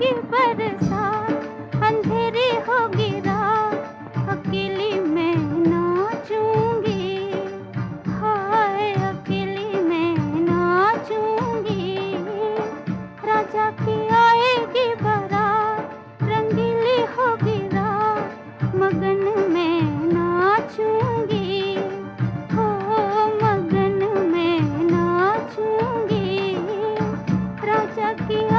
की बरसात अंधेरी होगी रात अकेली मैं नाचूँगी। हाय, अकेली मैं नाचूँगी। राजा की आएगी बरा रंगीली होगी रात मगन मैं नाचूँगी। की